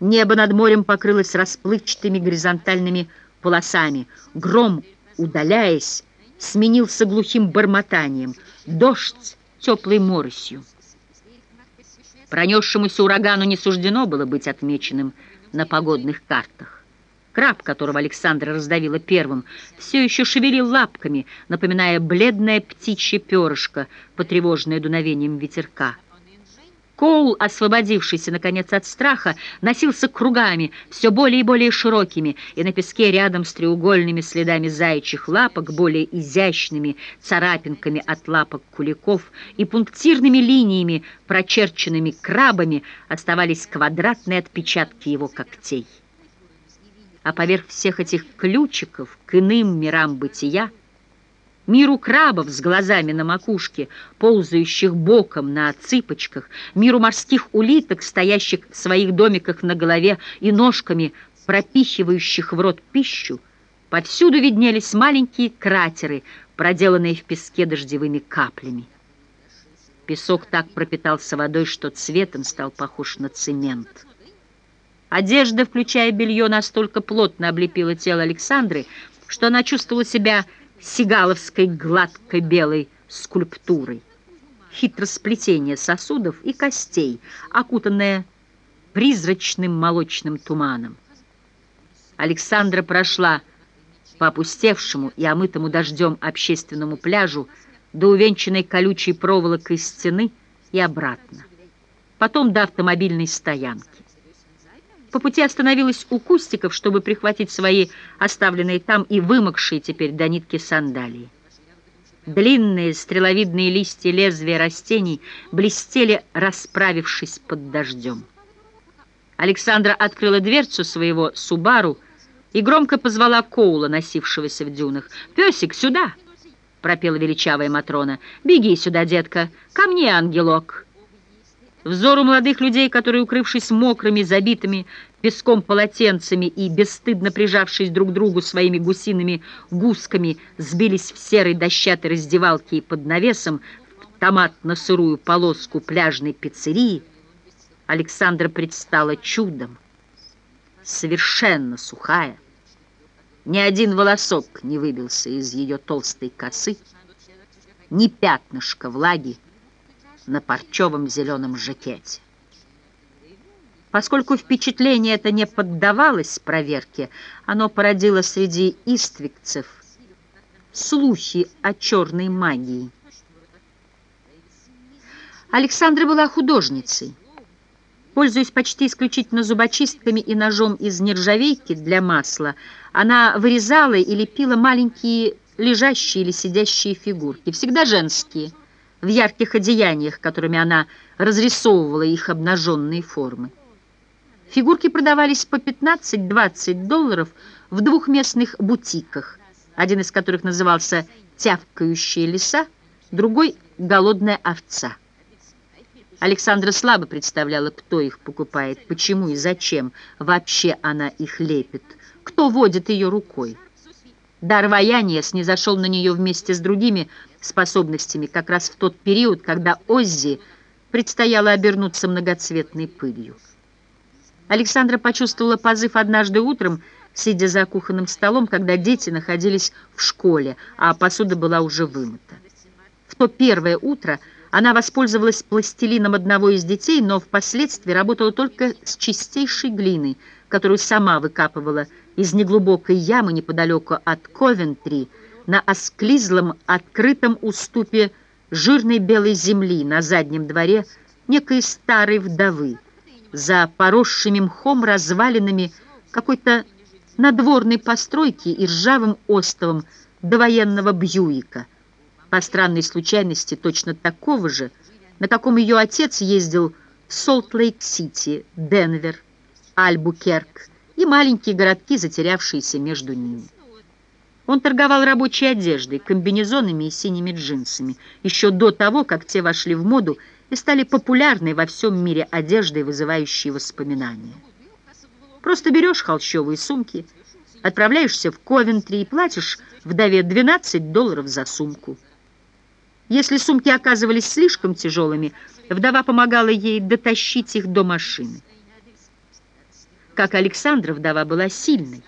Небо над морем покрылось расплывчатыми горизонтальными полосами. Гром, удаляясь, сменился глухим бормотанием. Дождь теплой моросью. Пронесшемуся урагану не суждено было быть отмеченным на погодных картах. Краб, которого Александра раздавила первым, все еще шевелил лапками, напоминая бледное птичье перышко, потревоженное дуновением ветерка. Коул, освободившийся, наконец, от страха, носился кругами, все более и более широкими, и на песке рядом с треугольными следами заячьих лапок, более изящными царапинками от лапок куликов и пунктирными линиями, прочерченными крабами, оставались квадратные отпечатки его когтей. А поверх всех этих ключиков к иным мирам бытия миру крабов с глазами на макушке, ползающих боком на цыпочках, миру морских улиток, стоящих в своих домиках на голове и ножками, пропихивающих в рот пищу, повсюду виднелись маленькие кратеры, проделанные в песке дождевыми каплями. Песок так пропитался водой, что цветом стал похож на цемент. Одежда, включая белье, настолько плотно облепила тело Александры, что она чувствовала себя сигаловской гладкой белой скульптурой. Хитросплетение сосудов и костей, окутанное призрачным молочным туманом. Александра прошла по опустевшему и омытому дождем общественному пляжу до увенчанной колючей проволокой стены и обратно. Потом до автомобильной стоянки. По пути остановилась у кустиков, чтобы прихватить свои оставленные там и вымокшие теперь до нитки сандалии. Длинные стреловидные листья лезвия растений блестели, расправившись под дождем. Александра открыла дверцу своего «Субару» и громко позвала Коула, носившегося в дюнах. «Песик, сюда!» — пропела величавая Матрона. «Беги сюда, детка! Ко мне, ангелок!» Взору молодых людей, которые, укрывшись мокрыми, забитыми песком полотенцами и бесстыдно прижавшись друг к другу своими гусиными гусками, сбились в серой дощатой раздевалке и под навесом в томатно-сырую полоску пляжной пиццерии, Александра предстала чудом, совершенно сухая. Ни один волосок не выбился из ее толстой косы, ни пятнышко влаги, на парчевом зеленом жакете. Поскольку впечатление это не поддавалось проверке, оно породило среди иствикцев слухи о черной магии. Александра была художницей. Пользуясь почти исключительно зубочистками и ножом из нержавейки для масла, она вырезала и лепила маленькие лежащие или сидящие фигурки, всегда женские – в ярких одеяниях, которыми она разрисовывала их обнаженные формы. Фигурки продавались по 15-20 долларов в двухместных бутиках, один из которых назывался «Тявкающие леса», другой «Голодная овца». Александра слабо представляла, кто их покупает, почему и зачем вообще она их лепит, кто водит ее рукой. Дар ваяния снизошел на нее вместе с другими способностями как раз в тот период, когда Оззи предстояло обернуться многоцветной пылью. Александра почувствовала позыв однажды утром, сидя за кухонным столом, когда дети находились в школе, а посуда была уже вымыта. В то первое утро она воспользовалась пластилином одного из детей, но впоследствии работала только с чистейшей глиной, которую сама выкапывала из неглубокой ямы неподалеку от Ковентри на осклизлом открытом уступе жирной белой земли на заднем дворе некой старой вдовы за поросшими мхом развалинами какой-то надворной постройки и ржавым остовом довоенного Бьюика. По странной случайности точно такого же, на каком ее отец ездил в Солт-Лейк-Сити, Денвер, Альбукерк и маленькие городки, затерявшиеся между ними. Он торговал рабочей одеждой, комбинезонами и синими джинсами, еще до того, как те вошли в моду и стали популярной во всем мире одеждой, вызывающей воспоминания. Просто берешь холщовые сумки, отправляешься в Ковентри и платишь вдове 12 долларов за сумку. Если сумки оказывались слишком тяжелыми, вдова помогала ей дотащить их до машины. как Александра вдова была сильной.